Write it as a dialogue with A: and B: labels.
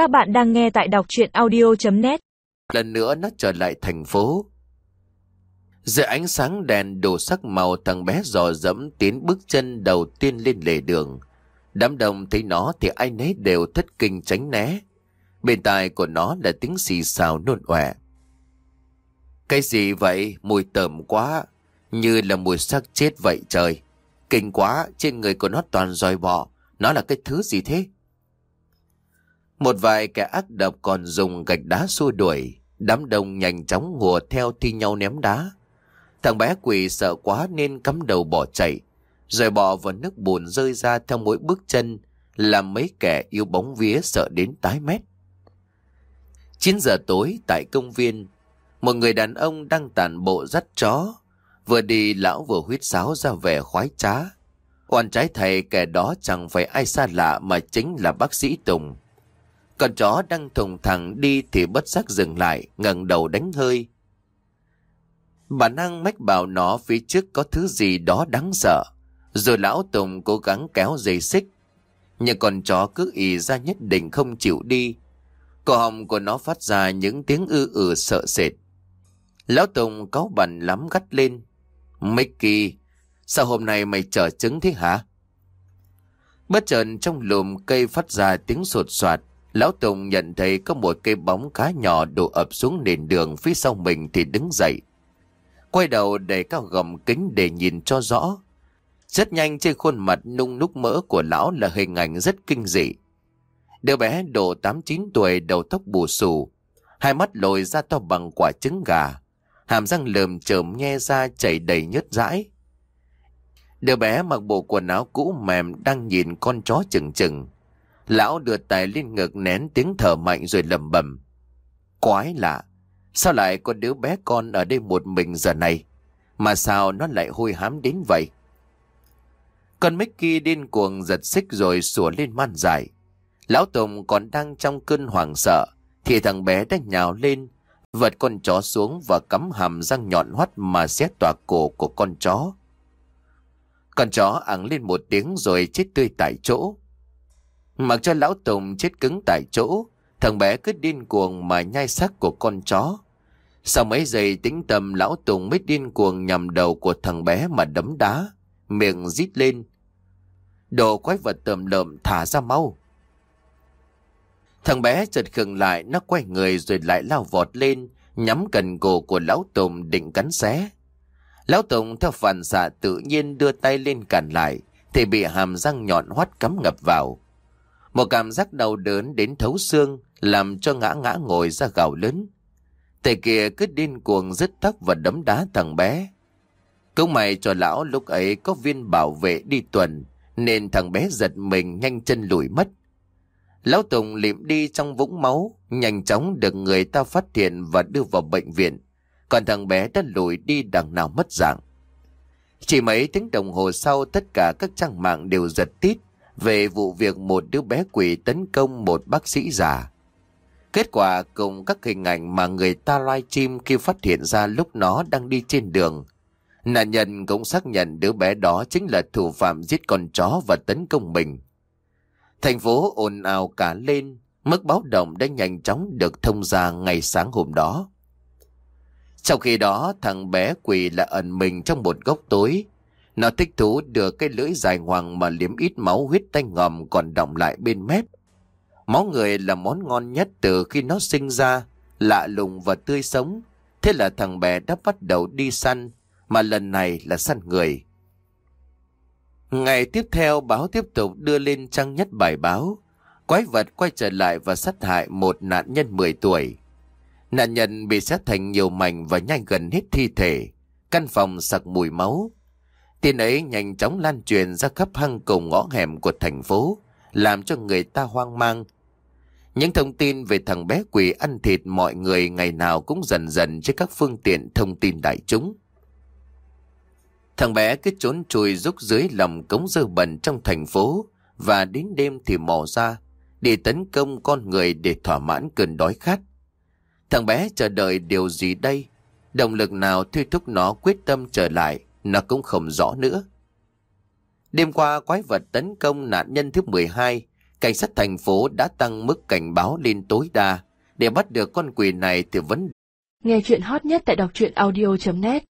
A: Các bạn đang nghe tại đọc chuyện audio.net
B: Lần nữa nó trở lại thành phố. Dưới ánh sáng đèn đồ sắc màu thằng bé dò dẫm tiến bước chân đầu tiên lên lề đường. Đám đông thấy nó thì ai nấy đều thất kinh tránh né. Bên tai của nó là tiếng xì xào nôn ọe. Cái gì vậy? Mùi tởm quá. Như là mùi xác chết vậy trời. Kinh quá, trên người của nó toàn dòi bọ. Nó là cái thứ gì thế? Một vài kẻ ác độc còn dùng gạch đá xua đuổi. Đám đông nhanh chóng hùa theo thi nhau ném đá. Thằng bé quỷ sợ quá nên cắm đầu bỏ chạy. Rồi bỏ vào nước bùn rơi ra theo mỗi bước chân. Làm mấy kẻ yêu bóng vía sợ đến tái mét. 9 giờ tối tại công viên, một người đàn ông đang tàn bộ dắt chó. Vừa đi lão vừa huyết sáo ra vẻ khoái trá. Oan trái thầy kẻ đó chẳng phải ai xa lạ mà chính là bác sĩ Tùng. Con chó đang thùng thẳng đi thì bất giác dừng lại, ngẩng đầu đánh hơi. Bản năng mách bảo nó phía trước có thứ gì đó đáng sợ. Rồi lão Tùng cố gắng kéo dây xích. Nhưng con chó cứ ý ra nhất định không chịu đi. Cổ họng của nó phát ra những tiếng ư ử sợ sệt. Lão Tùng cáu bẩn lắm gắt lên. Mickey, sao hôm nay mày trở trứng thế hả? Bất chợt trong lùm cây phát ra tiếng sột soạt. Lão Tùng nhận thấy có một cây bóng khá nhỏ đổ ập xuống nền đường phía sau mình thì đứng dậy. Quay đầu để cao gầm kính để nhìn cho rõ. Rất nhanh trên khuôn mặt nung núc mỡ của lão là hình ảnh rất kinh dị. Đứa bé độ 8-9 tuổi đầu tóc bù xù, hai mắt lồi ra to bằng quả trứng gà, hàm răng lườm chởm nhe ra chảy đầy nhớt dãi. Đứa bé mặc bộ quần áo cũ mềm đang nhìn con chó chừng chừng. Lão đưa tay lên ngực nén tiếng thở mạnh rồi lầm bầm. Quái lạ, sao lại có đứa bé con ở đây một mình giờ này? Mà sao nó lại hôi hám đến vậy? Con Mickey điên cuồng giật xích rồi sủa lên man dài. Lão Tùng còn đang trong cơn hoảng sợ, thì thằng bé đã nhào lên, vật con chó xuống và cắm hàm răng nhọn hoắt mà xé toạc cổ của con chó. Con chó ẳng lên một tiếng rồi chết tươi tại chỗ. Mặc cho lão Tùng chết cứng tại chỗ, thằng bé cứ điên cuồng mà nhai xác của con chó. Sau mấy giây tính tâm lão Tùng mới điên cuồng nhằm đầu của thằng bé mà đấm đá, miệng rít lên. Đồ quái vật tầm lợm thả ra mau. Thằng bé chợt khừng lại, nó quay người rồi lại lao vọt lên, nhắm cần cổ của lão Tùng định cắn xé. Lão Tùng theo phản xạ tự nhiên đưa tay lên cản lại, thì bị hàm răng nhọn hoắt cắm ngập vào. Một cảm giác đau đớn đến thấu xương, làm cho ngã ngã ngồi ra gào lớn. Tay kia cứ điên cuồng dứt tóc và đấm đá thằng bé. Cũng mày cho lão lúc ấy có viên bảo vệ đi tuần, nên thằng bé giật mình nhanh chân lùi mất. Lão Tùng liệm đi trong vũng máu, nhanh chóng được người ta phát hiện và đưa vào bệnh viện. Còn thằng bé đã lùi đi đằng nào mất dạng. Chỉ mấy tiếng đồng hồ sau tất cả các trang mạng đều giật tít về vụ việc một đứa bé quỷ tấn công một bác sĩ già. Kết quả cùng các hình ảnh mà người ta livestream khi phát hiện ra lúc nó đang đi trên đường. Nạn nhân cũng xác nhận đứa bé đó chính là thủ phạm giết con chó và tấn công mình. Thành phố ồn ào cả lên, mức báo động đã nhanh chóng được thông ra ngày sáng hôm đó. Sau khi đó, thằng bé quỷ là ẩn mình trong một góc tối. Nó thích thú đưa cái lưỡi dài hoàng mà liếm ít máu huyết tanh ngầm còn đọng lại bên mép. Máu người là món ngon nhất từ khi nó sinh ra, lạ lùng và tươi sống. Thế là thằng bé đã bắt đầu đi săn, mà lần này là săn người. Ngày tiếp theo báo tiếp tục đưa lên trang nhất bài báo. Quái vật quay trở lại và sát hại một nạn nhân 10 tuổi. Nạn nhân bị xét thành nhiều mảnh và nhanh gần hết thi thể. Căn phòng sặc mùi máu. Tin ấy nhanh chóng lan truyền ra khắp hang cùng ngõ hẻm của thành phố, làm cho người ta hoang mang. Những thông tin về thằng bé quỷ ăn thịt mọi người ngày nào cũng dần dần trên các phương tiện thông tin đại chúng. Thằng bé cứ trốn chui rúc dưới lòng cống dơ bẩn trong thành phố và đến đêm thì mò ra để tấn công con người để thỏa mãn cơn đói khát. Thằng bé chờ đợi điều gì đây? Động lực nào thuy thúc nó quyết tâm trở lại, nó cũng không rõ nữa. Đêm qua, quái vật tấn công nạn nhân thứ 12 Cảnh sát thành phố đã tăng mức cảnh báo lên tối đa. Để bắt được con quỷ này thì vẫn
C: Nghe chuyện hot nhất tại đọc truyện audio.net